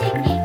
Music.